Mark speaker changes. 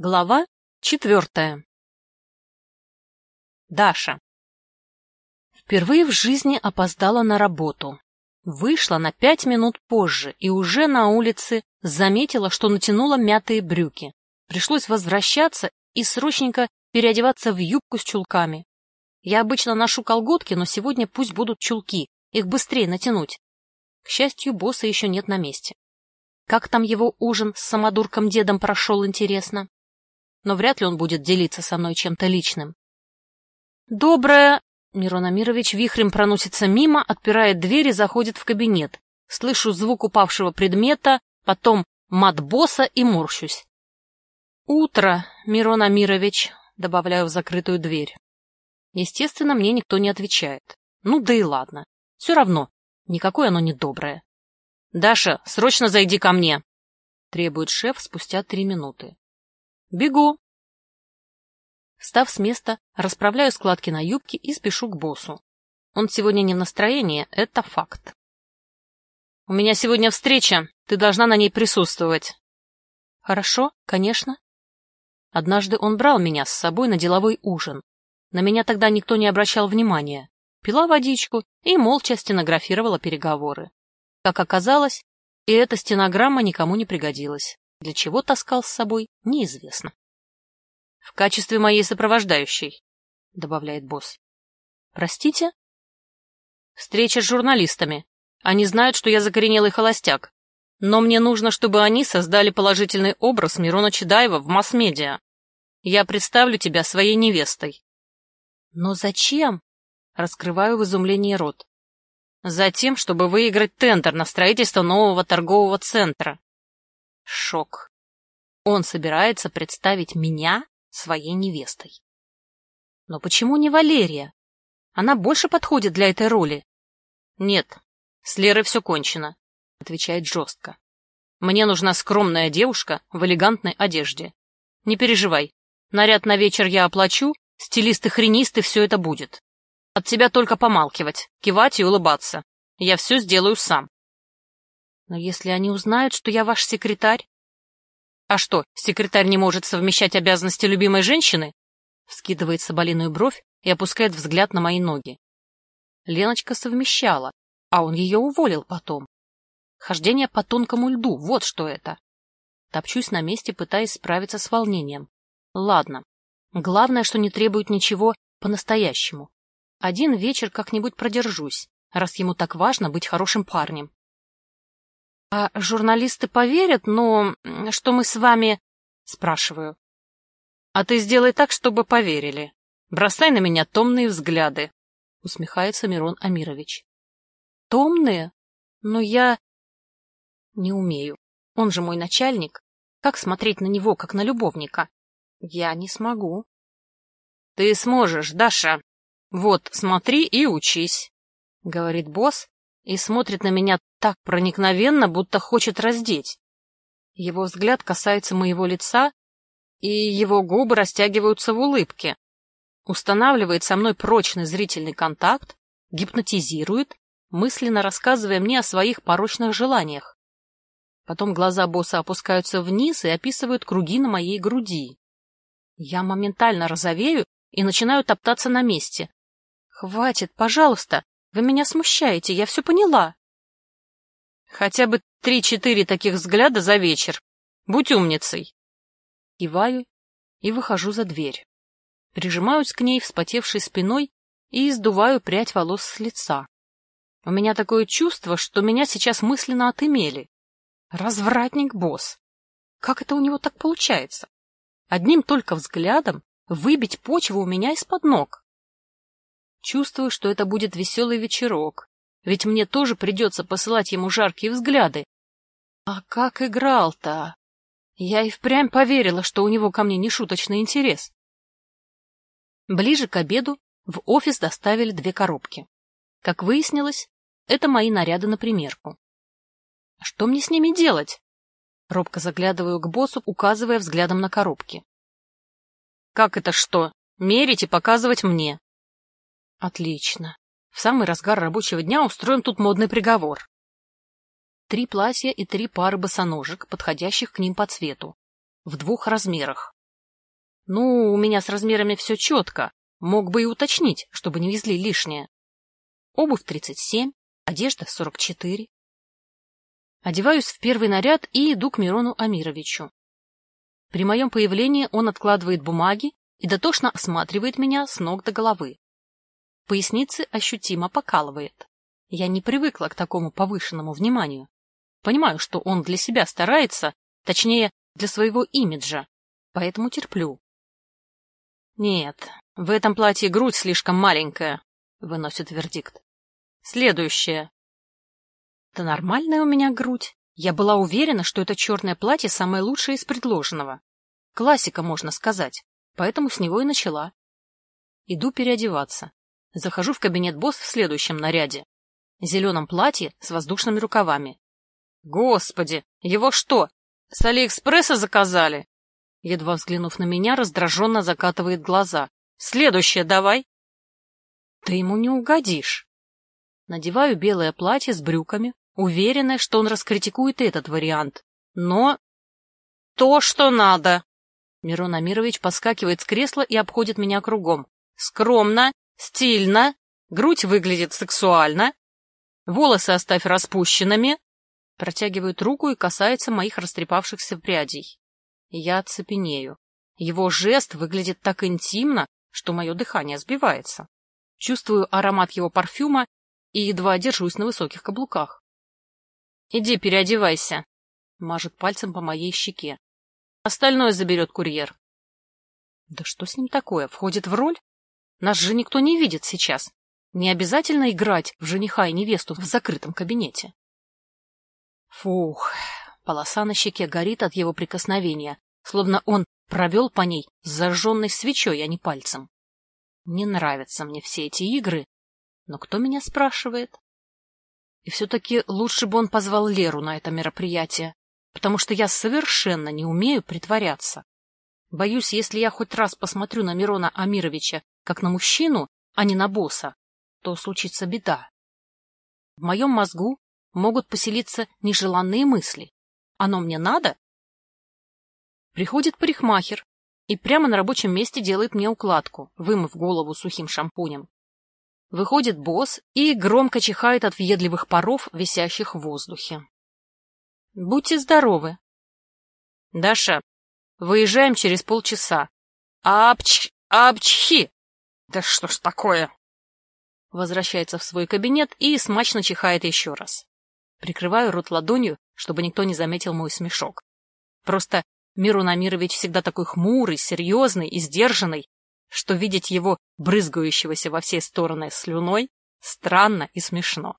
Speaker 1: Глава четвертая. Даша. Впервые в жизни опоздала на работу. Вышла на пять минут позже и уже на улице заметила, что натянула мятые брюки. Пришлось возвращаться и срочненько переодеваться в юбку с чулками. Я обычно ношу колготки, но сегодня пусть будут чулки, их быстрее натянуть. К счастью, босса еще нет на месте. Как там его ужин с самодурком-дедом прошел, интересно? Но вряд ли он будет делиться со мной чем-то личным. «Доброе!» Мирон Амирович вихрем проносится мимо, отпирает дверь и заходит в кабинет. Слышу звук упавшего предмета, потом мат босса и морщусь. «Утро, Мирон Амирович», — добавляю в закрытую дверь. Естественно, мне никто не отвечает. Ну да и ладно. Все равно, никакое оно не доброе. «Даша, срочно зайди ко мне!» — требует шеф спустя три минуты. Бегу. Встав с места, расправляю складки на юбке и спешу к боссу. Он сегодня не в настроении, это факт. У меня сегодня встреча, ты должна на ней присутствовать. Хорошо, конечно. Однажды он брал меня с собой на деловой ужин. На меня тогда никто не обращал внимания. Пила водичку и молча стенографировала переговоры. Как оказалось, и эта стенограмма никому не пригодилась. Для чего таскал с собой, неизвестно. — В качестве моей сопровождающей, — добавляет босс. — Простите? — Встреча с журналистами. Они знают, что я закоренелый холостяк. Но мне нужно, чтобы они создали положительный образ Мирона Чедаева в масс-медиа. Я представлю тебя своей невестой. — Но зачем? — раскрываю в изумлении рот. — Затем, чтобы выиграть тендер на строительство нового торгового центра. Шок. Он собирается представить меня своей невестой. Но почему не Валерия? Она больше подходит для этой роли. Нет, с Лерой все кончено, отвечает жестко. Мне нужна скромная девушка в элегантной одежде. Не переживай, наряд на вечер я оплачу, стилисты-хренисты все это будет. От тебя только помалкивать, кивать и улыбаться. Я все сделаю сам. Но если они узнают, что я ваш секретарь... А что, секретарь не может совмещать обязанности любимой женщины? Вскидывает соболиную бровь и опускает взгляд на мои ноги. Леночка совмещала, а он ее уволил потом. Хождение по тонкому льду, вот что это. Топчусь на месте, пытаясь справиться с волнением. Ладно. Главное, что не требует ничего по-настоящему. Один вечер как-нибудь продержусь, раз ему так важно быть хорошим парнем. — А журналисты поверят, но что мы с вами... — спрашиваю. — А ты сделай так, чтобы поверили. Бросай на меня томные взгляды, — усмехается Мирон Амирович. — Томные? Но я... Не умею. Он же мой начальник. Как смотреть на него, как на любовника? Я не смогу. — Ты сможешь, Даша. Вот, смотри и учись, — говорит босс, и смотрит на меня так проникновенно, будто хочет раздеть. Его взгляд касается моего лица, и его губы растягиваются в улыбке. Устанавливает со мной прочный зрительный контакт, гипнотизирует, мысленно рассказывая мне о своих порочных желаниях. Потом глаза босса опускаются вниз и описывают круги на моей груди. Я моментально розовею и начинаю топтаться на месте. «Хватит, пожалуйста, вы меня смущаете, я все поняла. Хотя бы три-четыре таких взгляда за вечер. Будь умницей. Киваю и выхожу за дверь. Прижимаюсь к ней вспотевшей спиной и издуваю прядь волос с лица. У меня такое чувство, что меня сейчас мысленно отымели. Развратник-босс. Как это у него так получается? Одним только взглядом выбить почву у меня из-под ног. Чувствую, что это будет веселый вечерок, ведь мне тоже придется посылать ему жаркие взгляды. А как играл-то? Я и впрямь поверила, что у него ко мне нешуточный интерес. Ближе к обеду в офис доставили две коробки. Как выяснилось, это мои наряды на примерку. Что мне с ними делать? Робко заглядываю к боссу, указывая взглядом на коробки. Как это что? Мерить и показывать мне. Отлично. В самый разгар рабочего дня устроим тут модный приговор. Три платья и три пары босоножек, подходящих к ним по цвету. В двух размерах. Ну, у меня с размерами все четко. Мог бы и уточнить, чтобы не везли лишнее. Обувь 37, одежда 44. Одеваюсь в первый наряд и иду к Мирону Амировичу. При моем появлении он откладывает бумаги и дотошно осматривает меня с ног до головы. Поясницы ощутимо покалывает. Я не привыкла к такому повышенному вниманию. Понимаю, что он для себя старается, точнее, для своего имиджа, поэтому терплю. Нет, в этом платье грудь слишком маленькая, выносит вердикт. Следующее. Да нормальная у меня грудь. Я была уверена, что это черное платье самое лучшее из предложенного. Классика, можно сказать, поэтому с него и начала. Иду переодеваться. Захожу в кабинет босс в следующем наряде. Зеленом платье с воздушными рукавами. Господи, его что, с Алиэкспресса заказали? Едва взглянув на меня, раздраженно закатывает глаза. Следующее давай. Ты ему не угодишь. Надеваю белое платье с брюками, уверенная, что он раскритикует этот вариант. Но... То, что надо. Мирон Амирович поскакивает с кресла и обходит меня кругом. Скромно, стильно, грудь выглядит сексуально, волосы оставь распущенными. Протягивает руку и касается моих растрепавшихся прядей. Я цепенею. Его жест выглядит так интимно, что мое дыхание сбивается. Чувствую аромат его парфюма и едва держусь на высоких каблуках. — Иди переодевайся, — мажет пальцем по моей щеке. — Остальное заберет курьер. Да что с ним такое? Входит в роль? Нас же никто не видит сейчас. Не обязательно играть в жениха и невесту в закрытом кабинете. Фух, полоса на щеке горит от его прикосновения, словно он провел по ней зажженной свечой, а не пальцем. Не нравятся мне все эти игры, но кто меня спрашивает? И все-таки лучше бы он позвал Леру на это мероприятие, потому что я совершенно не умею притворяться. Боюсь, если я хоть раз посмотрю на Мирона Амировича как на мужчину, а не на босса, то случится беда. В моем мозгу могут поселиться нежеланные мысли. Оно мне надо? Приходит парикмахер и прямо на рабочем месте делает мне укладку, вымыв голову сухим шампунем. Выходит босс и громко чихает от въедливых паров, висящих в воздухе. Будьте здоровы. Даша, выезжаем через полчаса. Апч, апчхи! Да что ж такое? Возвращается в свой кабинет и смачно чихает еще раз. Прикрываю рот ладонью, чтобы никто не заметил мой смешок. Просто Мирон Амирович всегда такой хмурый, серьезный и сдержанный, что видеть его брызгающегося во все стороны слюной странно и смешно.